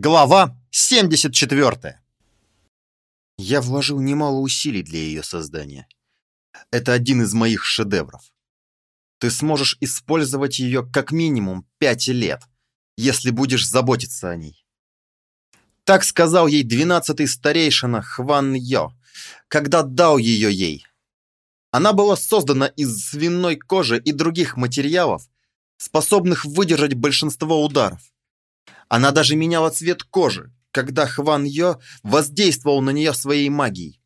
Глава 74. Я вложил немало усилий для ее создания. Это один из моих шедевров. Ты сможешь использовать ее как минимум пять лет, если будешь заботиться о ней. Так сказал ей двенадцатый старейшина Хван Йо, когда дал ее ей. Она была создана из свиной кожи и других материалов, способных выдержать большинство ударов. Она даже меняла цвет кожи, когда Хван Йо воздействовал на нее своей магией.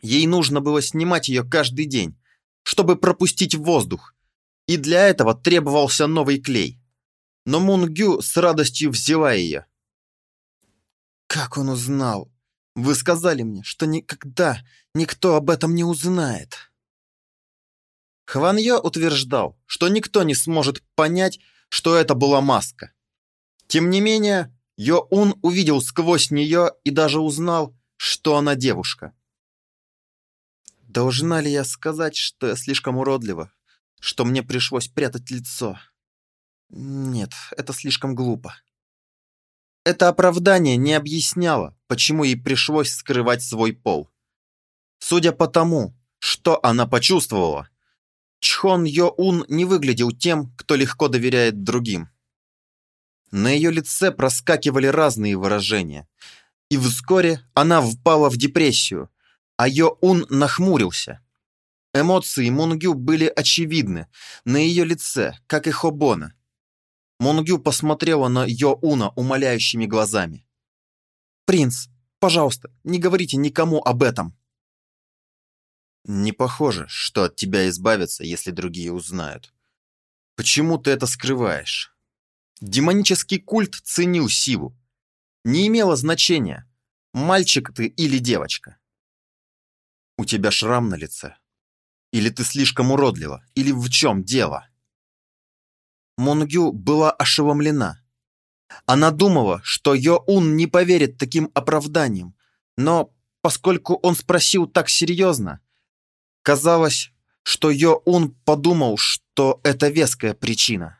Ей нужно было снимать ее каждый день, чтобы пропустить воздух, и для этого требовался новый клей. Но Мун Гю с радостью взяла ее. «Как он узнал? Вы сказали мне, что никогда никто об этом не узнает». Хван Йо утверждал, что никто не сможет понять, что это была маска. Тем не менее, Йоун увидел сквозь нее и даже узнал, что она девушка. Должна ли я сказать, что я слишком уродлива, что мне пришлось прятать лицо? Нет, это слишком глупо. Это оправдание не объясняло, почему ей пришлось скрывать свой пол. Судя по тому, что она почувствовала, Чхон Йоун не выглядел тем, кто легко доверяет другим. На ее лице проскакивали разные выражения. И вскоре она впала в депрессию, а Йо-Ун нахмурился. Эмоции Мунгю были очевидны на ее лице, как и Хобона. Мунгю посмотрела на Йо-Уна умоляющими глазами. «Принц, пожалуйста, не говорите никому об этом!» «Не похоже, что от тебя избавятся, если другие узнают. Почему ты это скрываешь?» Демонический культ ценил силу. Не имело значения, мальчик ты или девочка. У тебя шрам на лице. Или ты слишком уродлива, или в чем дело? Монгю была ошеломлена. Она думала, что Йоун не поверит таким оправданиям, но поскольку он спросил так серьезно, казалось, что Йоун подумал, что это веская причина.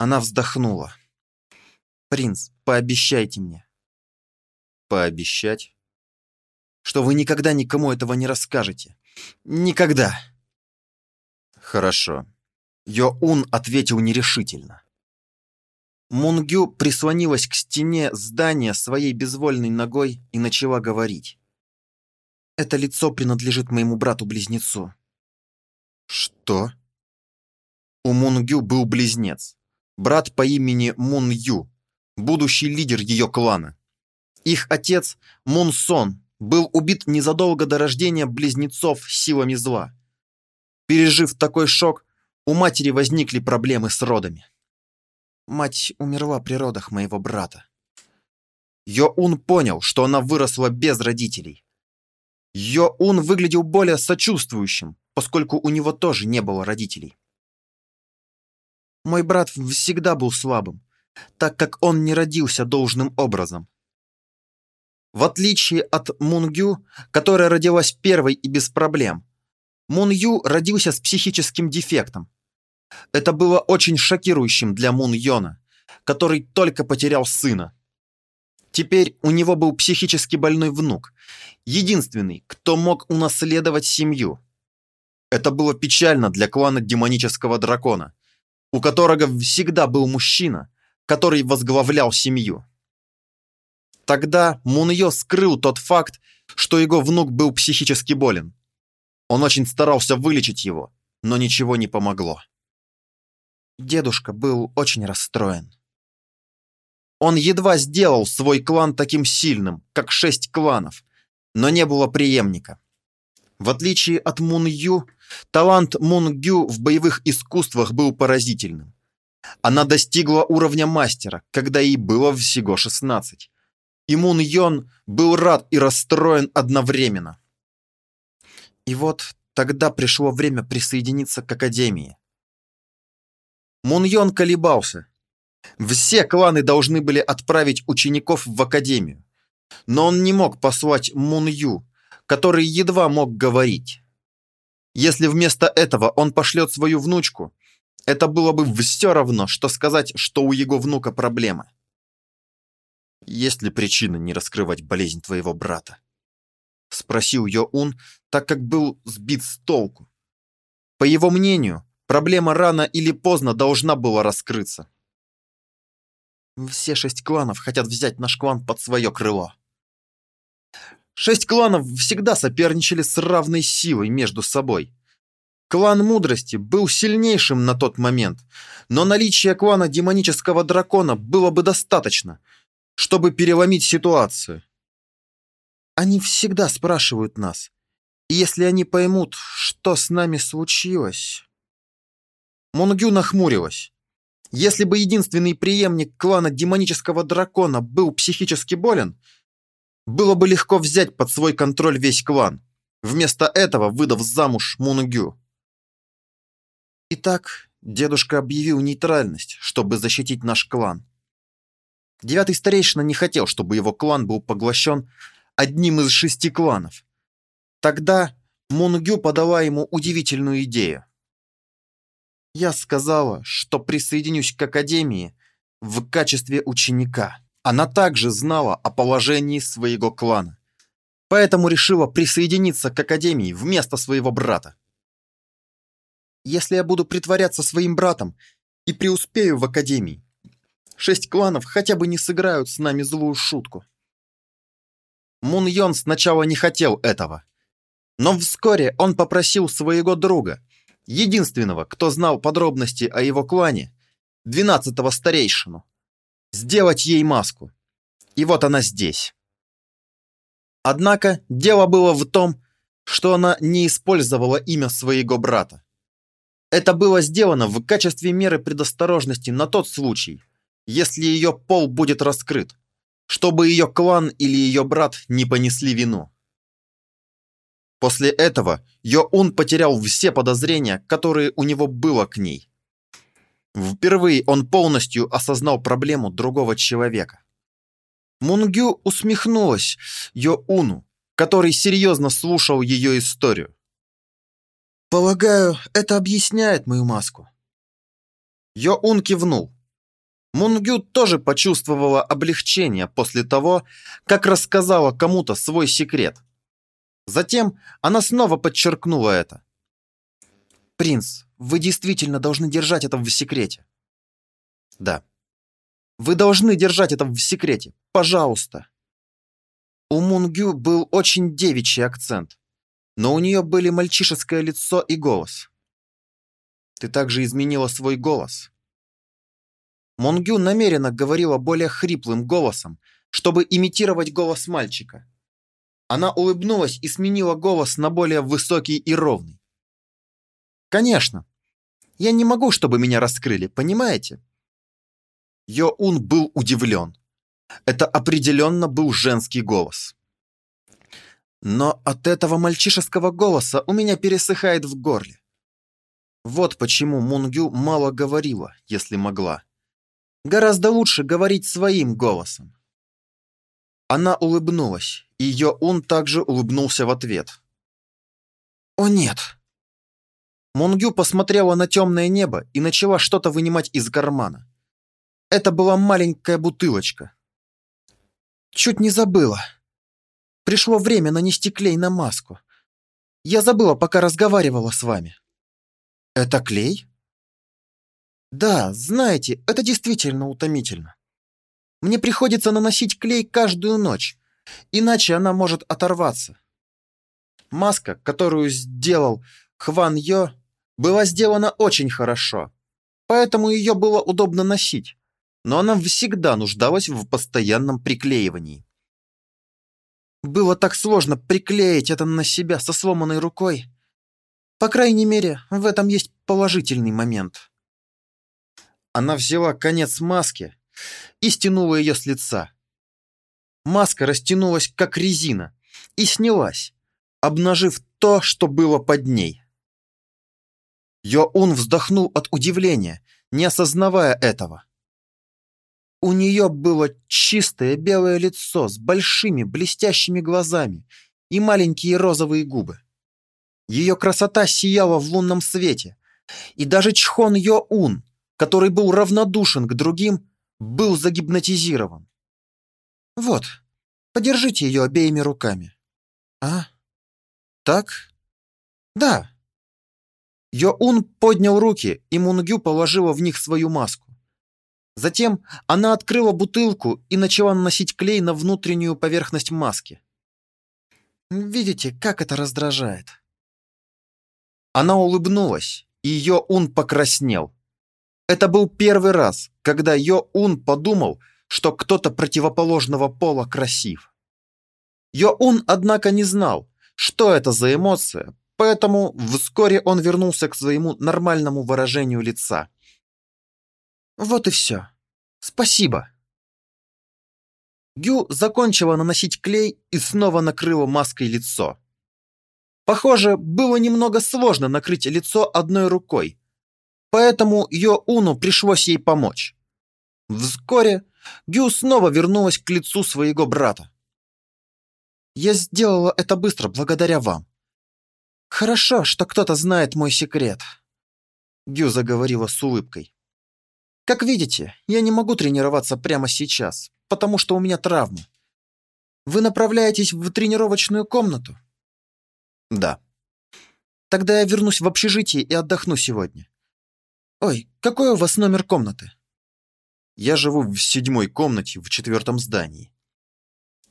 Она вздохнула. «Принц, пообещайте мне». «Пообещать?» «Что вы никогда никому этого не расскажете. Никогда!» «Хорошо». Йоун ответил нерешительно. Мунгю прислонилась к стене здания своей безвольной ногой и начала говорить. «Это лицо принадлежит моему брату-близнецу». «Что?» У Мунгю был близнец брат по имени Мун Ю, будущий лидер ее клана. Их отец Мун Сон был убит незадолго до рождения близнецов силами зла. Пережив такой шок, у матери возникли проблемы с родами. Мать умерла при родах моего брата. Йоун понял, что она выросла без родителей. Йоун выглядел более сочувствующим, поскольку у него тоже не было родителей. Мой брат всегда был слабым, так как он не родился должным образом. В отличие от Мунгю, которая родилась первой и без проблем, Мун-Ю родился с психическим дефектом. Это было очень шокирующим для Мун-Йона, который только потерял сына. Теперь у него был психически больной внук, единственный, кто мог унаследовать семью. Это было печально для клана демонического дракона, у которого всегда был мужчина, который возглавлял семью. Тогда Муньо скрыл тот факт, что его внук был психически болен. Он очень старался вылечить его, но ничего не помогло. Дедушка был очень расстроен. Он едва сделал свой клан таким сильным, как шесть кланов, но не было преемника. В отличие от Мун Ю, талант Мун Гю в боевых искусствах был поразительным. Она достигла уровня мастера, когда ей было всего 16. И Мун Йон был рад и расстроен одновременно. И вот тогда пришло время присоединиться к Академии. Мун Йон колебался. Все кланы должны были отправить учеников в Академию. Но он не мог послать Мун Ю, который едва мог говорить. Если вместо этого он пошлет свою внучку, это было бы все равно, что сказать, что у его внука проблема. Есть ли причина не раскрывать болезнь твоего брата? Спросил Йоун, так как был сбит с толку. По его мнению, проблема рано или поздно должна была раскрыться. Все шесть кланов хотят взять наш клан под свое крыло. Шесть кланов всегда соперничали с равной силой между собой. Клан Мудрости был сильнейшим на тот момент, но наличие клана Демонического Дракона было бы достаточно, чтобы переломить ситуацию. Они всегда спрашивают нас, и если они поймут, что с нами случилось... Монгю нахмурилась. Если бы единственный преемник клана Демонического Дракона был психически болен, было бы легко взять под свой контроль весь клан, вместо этого выдав замуж Мунгю. Итак, дедушка объявил нейтральность, чтобы защитить наш клан. Девятый старейшина не хотел, чтобы его клан был поглощен одним из шести кланов. Тогда Мунгю подала ему удивительную идею. Я сказала, что присоединюсь к Академии в качестве ученика. Она также знала о положении своего клана, поэтому решила присоединиться к Академии вместо своего брата. Если я буду притворяться своим братом и преуспею в Академии, шесть кланов хотя бы не сыграют с нами злую шутку. Мун Йон сначала не хотел этого. Но вскоре он попросил своего друга, единственного, кто знал подробности о его клане, двенадцатого старейшину, сделать ей маску. И вот она здесь. Однако дело было в том, что она не использовала имя своего брата. Это было сделано в качестве меры предосторожности на тот случай, если ее пол будет раскрыт, чтобы ее клан или ее брат не понесли вину. После этого Йоун потерял все подозрения, которые у него было к ней. Впервые он полностью осознал проблему другого человека. Мунгю усмехнулась Йоуну, который серьезно слушал ее историю. Полагаю, это объясняет мою маску. Йоун кивнул. Мунгю тоже почувствовала облегчение после того, как рассказала кому-то свой секрет. Затем она снова подчеркнула это. «Принц, вы действительно должны держать это в секрете». «Да. Вы должны держать это в секрете. Пожалуйста». У Мунгю был очень девичий акцент но у нее были мальчишеское лицо и голос. Ты также изменила свой голос. Монгю намеренно говорила более хриплым голосом, чтобы имитировать голос мальчика. Она улыбнулась и сменила голос на более высокий и ровный. «Конечно. Я не могу, чтобы меня раскрыли, понимаете?» Йоун был удивлен. Это определенно был женский голос. Но от этого мальчишеского голоса у меня пересыхает в горле. Вот почему Мунгю мало говорила, если могла. Гораздо лучше говорить своим голосом. Она улыбнулась, и Йоун также улыбнулся в ответ. «О нет!» Мунгю посмотрела на темное небо и начала что-то вынимать из кармана. Это была маленькая бутылочка. Чуть не забыла. Пришло время нанести клей на маску. Я забыла, пока разговаривала с вами. Это клей? Да, знаете, это действительно утомительно. Мне приходится наносить клей каждую ночь, иначе она может оторваться. Маска, которую сделал Хван Йо, была сделана очень хорошо, поэтому ее было удобно носить, но она всегда нуждалась в постоянном приклеивании. Было так сложно приклеить это на себя со сломанной рукой. По крайней мере, в этом есть положительный момент. Она взяла конец маски и стянула ее с лица. Маска растянулась, как резина, и снялась, обнажив то, что было под ней. Йоун вздохнул от удивления, не осознавая этого. У нее было чистое белое лицо с большими блестящими глазами и маленькие розовые губы. Ее красота сияла в лунном свете, и даже Чхон Йо-Ун, который был равнодушен к другим, был загипнотизирован. Вот, подержите ее обеими руками. А? Так? Да. Йоун поднял руки, и Мунгю положила в них свою маску. Затем она открыла бутылку и начала наносить клей на внутреннюю поверхность маски. Видите, как это раздражает? Она улыбнулась, и Йо-Ун покраснел. Это был первый раз, когда Йо-Ун подумал, что кто-то противоположного пола красив. Йо-Ун, однако, не знал, что это за эмоция, поэтому вскоре он вернулся к своему нормальному выражению лица. Вот и все. Спасибо. Гю закончила наносить клей и снова накрыла маской лицо. Похоже, было немного сложно накрыть лицо одной рукой, поэтому Йо Уну пришлось ей помочь. Вскоре Гю снова вернулась к лицу своего брата. «Я сделала это быстро благодаря вам. Хорошо, что кто-то знает мой секрет», — Гю заговорила с улыбкой. «Как видите, я не могу тренироваться прямо сейчас, потому что у меня травма. Вы направляетесь в тренировочную комнату?» «Да». «Тогда я вернусь в общежитие и отдохну сегодня. Ой, какой у вас номер комнаты?» Я живу в седьмой комнате в четвертом здании.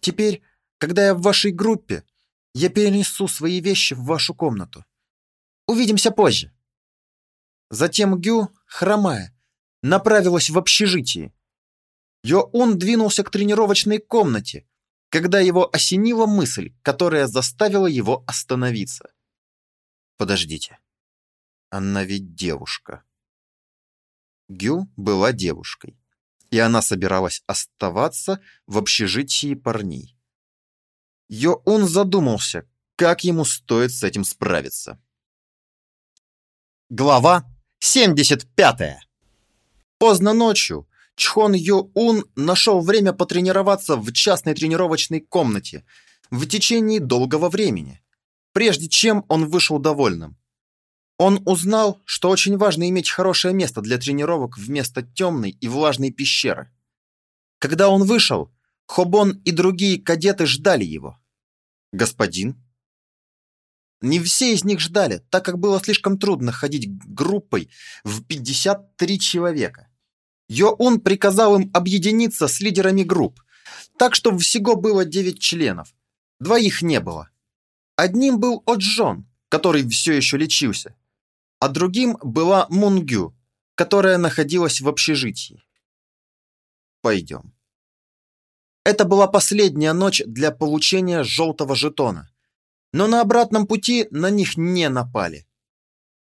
Теперь, когда я в вашей группе, я перенесу свои вещи в вашу комнату. Увидимся позже. Затем Гю, хромая, направилась в общежитие. Йо-Ун двинулся к тренировочной комнате, когда его осенила мысль, которая заставила его остановиться. Подождите. Она ведь девушка. Гю была девушкой и она собиралась оставаться в общежитии парней. Йо-Ун задумался, как ему стоит с этим справиться. Глава 75. Поздно ночью Чхон Йо-Ун нашел время потренироваться в частной тренировочной комнате в течение долгого времени, прежде чем он вышел довольным. Он узнал, что очень важно иметь хорошее место для тренировок вместо темной и влажной пещеры. Когда он вышел, Хобон и другие кадеты ждали его. «Господин?» Не все из них ждали, так как было слишком трудно ходить группой в 53 человека. Йоун приказал им объединиться с лидерами групп, так что всего было 9 членов. Двоих не было. Одним был Оджон, который все еще лечился а другим была Мунгю, которая находилась в общежитии. Пойдем. Это была последняя ночь для получения желтого жетона, но на обратном пути на них не напали.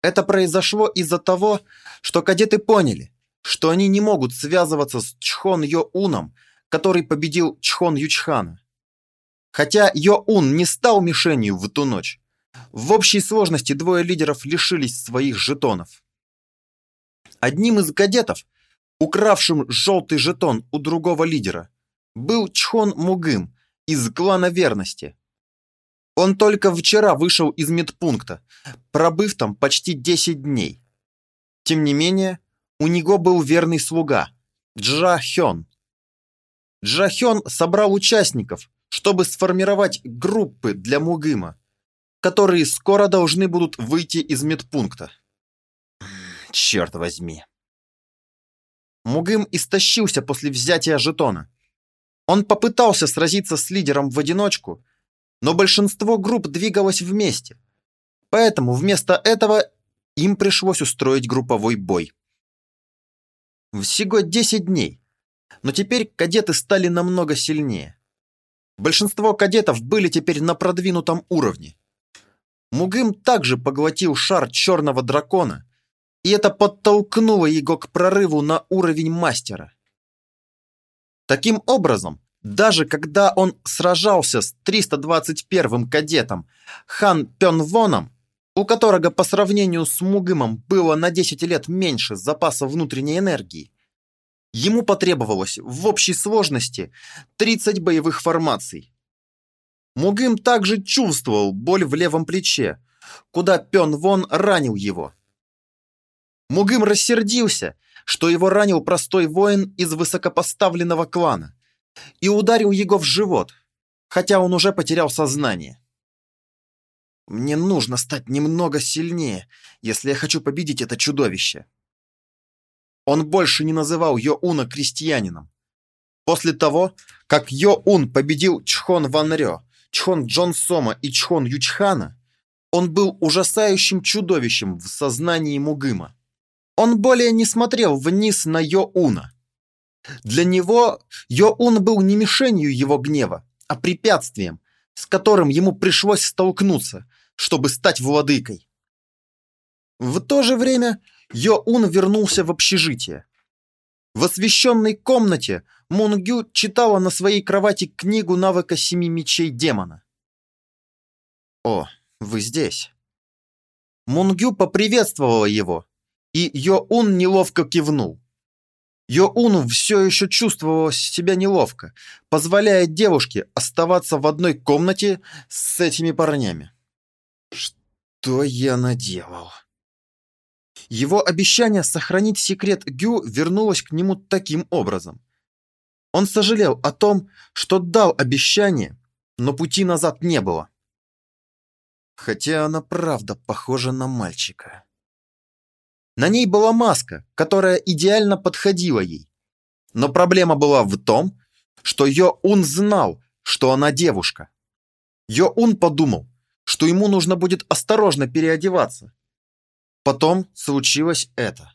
Это произошло из-за того, что кадеты поняли, что они не могут связываться с Чхон Йо-Уном, который победил Чхон Ючхана. Хотя Йо-Ун не стал мишенью в ту ночь, в общей сложности двое лидеров лишились своих жетонов. Одним из кадетов, укравшим желтый жетон у другого лидера, был Чхон Мугым из клана верности. Он только вчера вышел из медпункта, пробыв там почти 10 дней. Тем не менее, у него был верный слуга Джа Хён. Джа Хён собрал участников, чтобы сформировать группы для Мугыма которые скоро должны будут выйти из медпункта. Черт возьми. Мугым истощился после взятия жетона. Он попытался сразиться с лидером в одиночку, но большинство групп двигалось вместе. Поэтому вместо этого им пришлось устроить групповой бой. Всего 10 дней, но теперь кадеты стали намного сильнее. Большинство кадетов были теперь на продвинутом уровне. Мугым также поглотил шар черного дракона, и это подтолкнуло его к прорыву на уровень мастера. Таким образом, даже когда он сражался с 321-м кадетом Хан Пёнвоном, у которого по сравнению с Мугымом было на 10 лет меньше запаса внутренней энергии, ему потребовалось в общей сложности 30 боевых формаций. Мугым также чувствовал боль в левом плече, куда Пен Вон ранил его. Мугым рассердился, что его ранил простой воин из высокопоставленного клана, и ударил его в живот, хотя он уже потерял сознание. Мне нужно стать немного сильнее, если я хочу победить это чудовище. Он больше не называл Йоуна крестьянином. После того, как Йоун победил Чхон Ван Рё, Чхон Джон Сома и Чхон Ючхана, он был ужасающим чудовищем в сознании Мугыма. Он более не смотрел вниз на Йоуна. Для него Йоун был не мишенью его гнева, а препятствием, с которым ему пришлось столкнуться, чтобы стать владыкой. В то же время Йоун вернулся в общежитие. В освещенной комнате Мунгю читала на своей кровати книгу навыка семи мечей демона. «О, вы здесь!» Мунгю поприветствовала его, и Йоун неловко кивнул. Йоуну все еще чувствовала себя неловко, позволяя девушке оставаться в одной комнате с этими парнями. Что я наделал? Его обещание сохранить секрет Гю вернулось к нему таким образом. Он сожалел о том, что дал обещание, но пути назад не было. Хотя она правда похожа на мальчика. На ней была маска, которая идеально подходила ей. Но проблема была в том, что Йо-Ун знал, что она девушка. Йо-Ун подумал, что ему нужно будет осторожно переодеваться. Потом случилось это.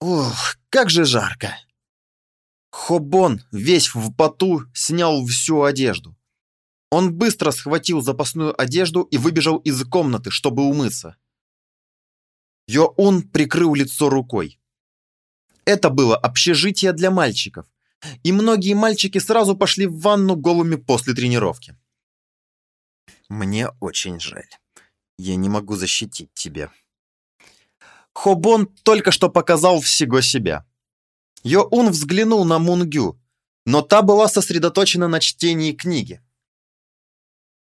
Ох, как же жарко. Хобон, весь в поту, снял всю одежду. Он быстро схватил запасную одежду и выбежал из комнаты, чтобы умыться. Йоун прикрыл лицо рукой. Это было общежитие для мальчиков, и многие мальчики сразу пошли в ванну голыми после тренировки. Мне очень жаль. Я не могу защитить тебя. Хобон только что показал всего себя. Йоун взглянул на Мунгю, но та была сосредоточена на чтении книги.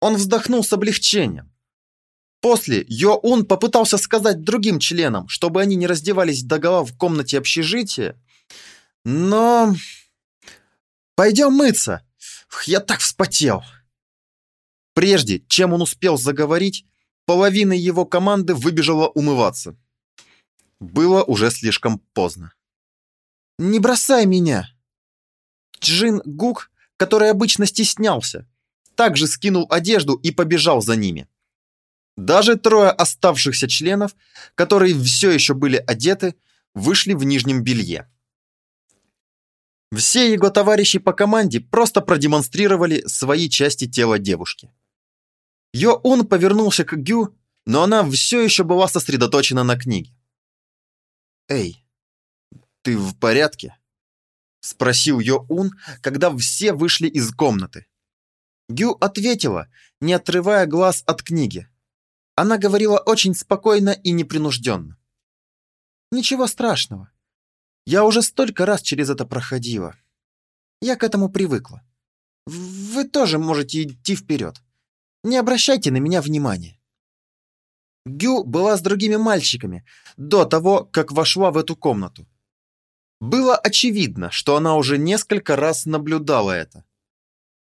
Он вздохнул с облегчением. После Йоун попытался сказать другим членам, чтобы они не раздевались догола в комнате общежития, но... «Пойдем мыться! Я так вспотел!» Прежде, чем он успел заговорить, половина его команды выбежала умываться. Было уже слишком поздно. «Не бросай меня!» Джин Гук, который обычно стеснялся, также скинул одежду и побежал за ними. Даже трое оставшихся членов, которые все еще были одеты, вышли в нижнем белье. Все его товарищи по команде просто продемонстрировали свои части тела девушки. Йо-Ун повернулся к Гю, но она все еще была сосредоточена на книге. «Эй, ты в порядке?» — спросил Йо-Ун, когда все вышли из комнаты. Гю ответила, не отрывая глаз от книги. Она говорила очень спокойно и непринужденно. «Ничего страшного. Я уже столько раз через это проходила. Я к этому привыкла. Вы тоже можете идти вперед. Не обращайте на меня внимания. Гю была с другими мальчиками до того, как вошла в эту комнату. Было очевидно, что она уже несколько раз наблюдала это.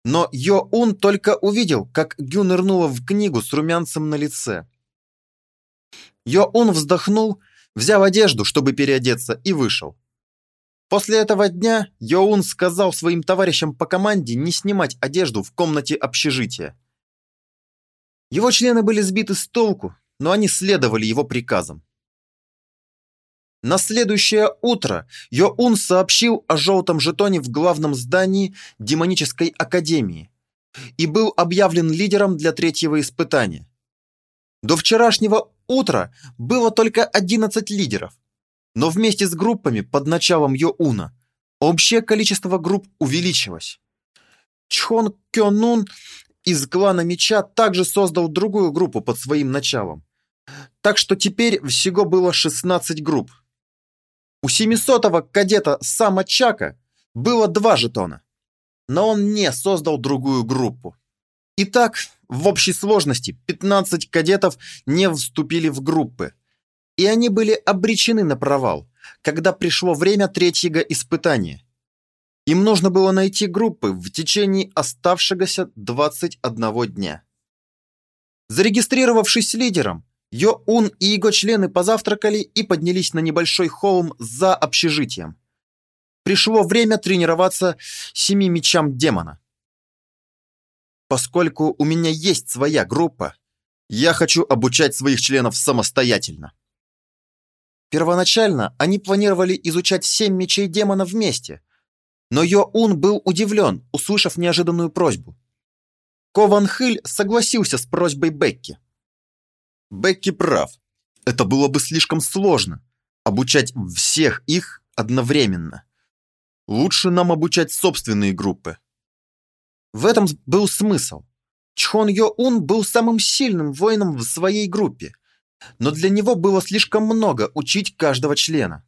Но Йо-Ун только увидел, как Гю нырнула в книгу с румянцем на лице. Йо-Ун вздохнул, взял одежду, чтобы переодеться, и вышел. После этого дня Йоун сказал своим товарищам по команде не снимать одежду в комнате общежития. Его члены были сбиты с толку, но они следовали его приказам. На следующее утро Йоун сообщил о желтом жетоне в главном здании демонической академии и был объявлен лидером для третьего испытания. До вчерашнего утра было только 11 лидеров, но вместе с группами под началом Йоуна общее количество групп увеличилось. Чхон Кёнун из клана Меча также создал другую группу под своим началом. Так что теперь всего было 16 групп. У 700-го кадета Сама Чака было два жетона, но он не создал другую группу. Итак, в общей сложности 15 кадетов не вступили в группы, и они были обречены на провал, когда пришло время третьего испытания. Им нужно было найти группы в течение оставшегося 21 дня. Зарегистрировавшись лидером, Йо-Ун и его члены позавтракали и поднялись на небольшой холм за общежитием. Пришло время тренироваться семи мечам демона. Поскольку у меня есть своя группа, я хочу обучать своих членов самостоятельно. Первоначально они планировали изучать семь мечей демона вместе, но Йо-Ун был удивлен, услышав неожиданную просьбу. Кован Хыль согласился с просьбой Бекки. Бекки прав. Это было бы слишком сложно обучать всех их одновременно. Лучше нам обучать собственные группы. В этом был смысл. Чхон Йо-Ун был самым сильным воином в своей группе, но для него было слишком много учить каждого члена.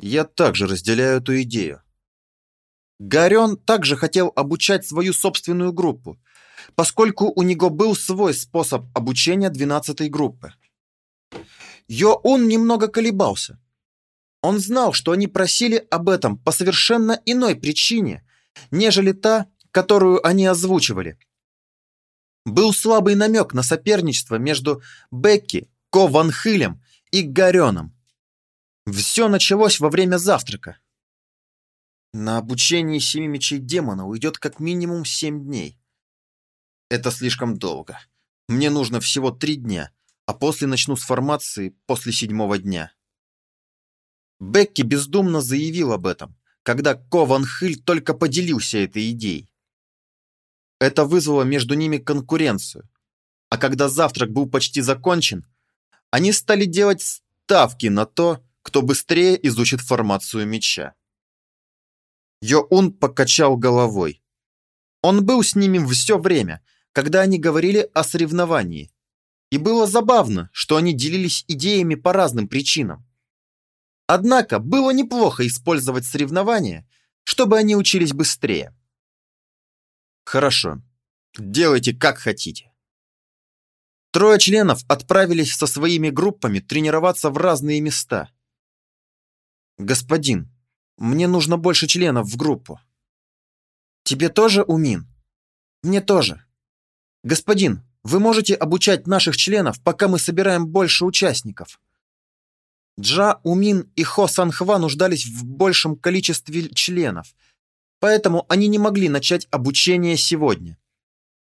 Я также разделяю эту идею. Гарен также хотел обучать свою собственную группу, поскольку у него был свой способ обучения 12 группы. Йо-Ун немного колебался. Он знал, что они просили об этом по совершенно иной причине, нежели та, которую они озвучивали. Был слабый намек на соперничество между Бекки, Ко Ван Хилем и Гареном. Все началось во время завтрака. На обучение семи мечей демона уйдет как минимум семь дней. Это слишком долго. Мне нужно всего три дня, а после начну с формации после седьмого дня. Бекки бездумно заявил об этом, когда Кован Хиль только поделился этой идеей. Это вызвало между ними конкуренцию. А когда завтрак был почти закончен, они стали делать ставки на то, кто быстрее изучит формацию меча. Йоун покачал головой. Он был с ними все время, когда они говорили о соревновании. И было забавно, что они делились идеями по разным причинам. Однако было неплохо использовать соревнования, чтобы они учились быстрее. Хорошо, делайте как хотите. Трое членов отправились со своими группами тренироваться в разные места. Господин, мне нужно больше членов в группу. Тебе тоже, Умин? Мне тоже. Господин, вы можете обучать наших членов, пока мы собираем больше участников. Джа, Умин и Хо Санхва нуждались в большем количестве членов, поэтому они не могли начать обучение сегодня.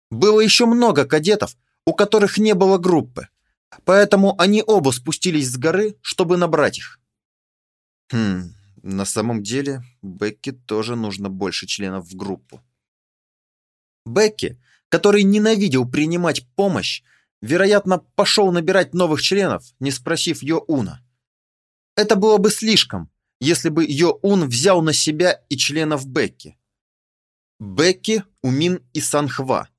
Было еще много кадетов, у которых не было группы, поэтому они оба спустились с горы, чтобы набрать их. Хм, на самом деле, Бекки тоже нужно больше членов в группу. Бекки, который ненавидел принимать помощь, вероятно, пошел набирать новых членов, не спросив Йо-Уна. Это было бы слишком, если бы Йо-Ун взял на себя и членов Бекки. Бекки, Умин и Санхва.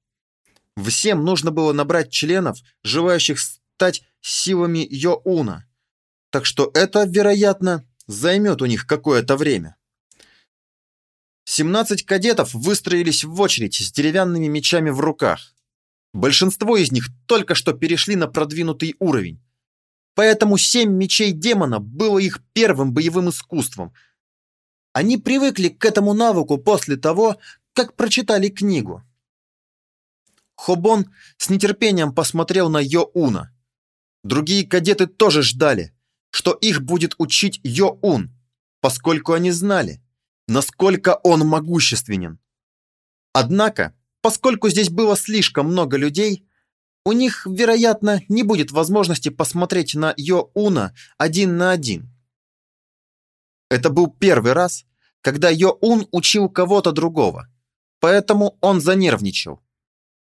Всем нужно было набрать членов, желающих стать силами Йо-Уна. Так что это, вероятно, займет у них какое-то время. 17 кадетов выстроились в очередь с деревянными мечами в руках. Большинство из них только что перешли на продвинутый уровень. Поэтому семь мечей демона было их первым боевым искусством. Они привыкли к этому навыку после того, как прочитали книгу. Хобон с нетерпением посмотрел на Йо-Уна. Другие кадеты тоже ждали, что их будет учить Йо-Ун, поскольку они знали, насколько он могущественен. Однако, поскольку здесь было слишком много людей, у них, вероятно, не будет возможности посмотреть на Йо-Уна один на один. Это был первый раз, когда Йо-Ун учил кого-то другого, поэтому он занервничал.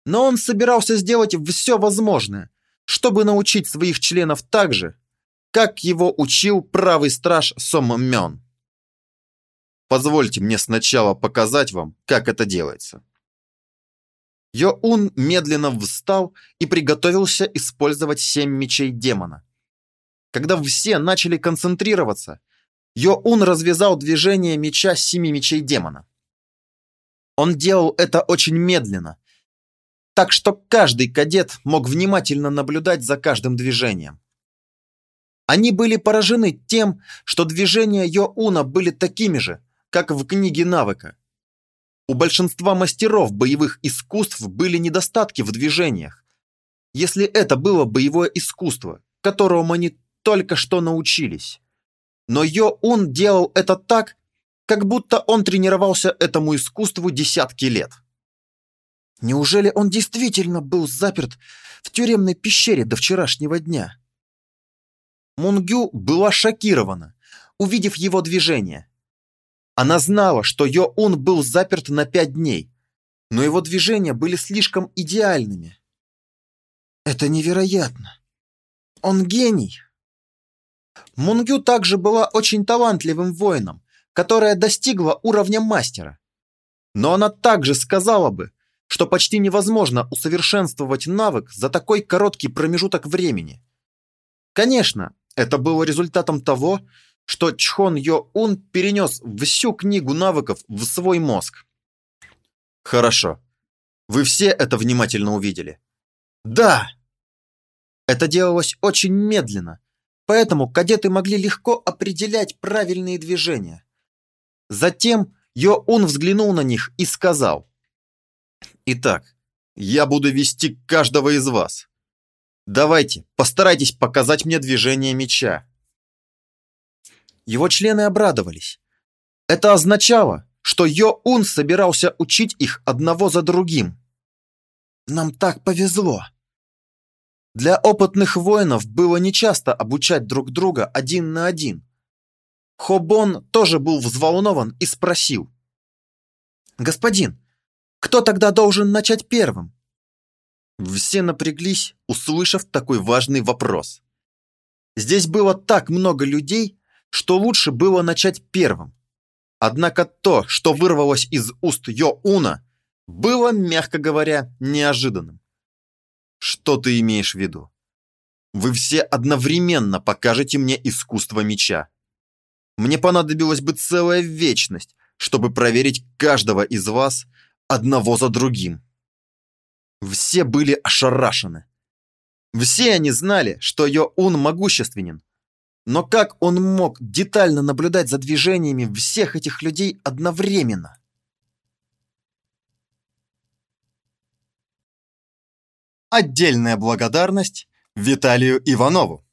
Но он собирался сделать все возможное, чтобы научить своих членов так же, как его учил правый страж Сом Мён. Позвольте мне сначала показать вам, как это делается. Йоун медленно встал и приготовился использовать семь мечей демона. Когда все начали концентрироваться, Йоун развязал движение меча семи мечей демона. Он делал это очень медленно, так что каждый кадет мог внимательно наблюдать за каждым движением. Они были поражены тем, что движения Йоуна были такими же, как в книге навыка. У большинства мастеров боевых искусств были недостатки в движениях. Если это было боевое искусство, которому они только что научились. Но Йо-Ун делал это так, как будто он тренировался этому искусству десятки лет. Неужели он действительно был заперт в тюремной пещере до вчерашнего дня? Мунгю была шокирована, увидев его движение. Она знала, что Йо-Ун был заперт на пять дней, но его движения были слишком идеальными. Это невероятно. Он гений. Мунгю также была очень талантливым воином, которая достигла уровня мастера. Но она также сказала бы, что почти невозможно усовершенствовать навык за такой короткий промежуток времени. Конечно, это было результатом того, что Чхон Йо-Ун перенес всю книгу навыков в свой мозг. Хорошо. Вы все это внимательно увидели? Да! Это делалось очень медленно, поэтому кадеты могли легко определять правильные движения. Затем Йо-Ун взглянул на них и сказал. «Итак, я буду вести каждого из вас. Давайте, постарайтесь показать мне движение меча». Его члены обрадовались. Это означало, что Йо-Ун собирался учить их одного за другим. «Нам так повезло!» Для опытных воинов было нечасто обучать друг друга один на один. Хобон тоже был взволнован и спросил. «Господин, кто тогда должен начать первым?» Все напряглись, услышав такой важный вопрос. Здесь было так много людей, что лучше было начать первым. Однако то, что вырвалось из уст Йо-Уна, было, мягко говоря, неожиданным. Что ты имеешь в виду? Вы все одновременно покажете мне искусство меча. Мне понадобилась бы целая вечность, чтобы проверить каждого из вас одного за другим. Все были ошарашены. Все они знали, что Йо-Ун могущественен, но как он мог детально наблюдать за движениями всех этих людей одновременно? Отдельная благодарность Виталию Иванову.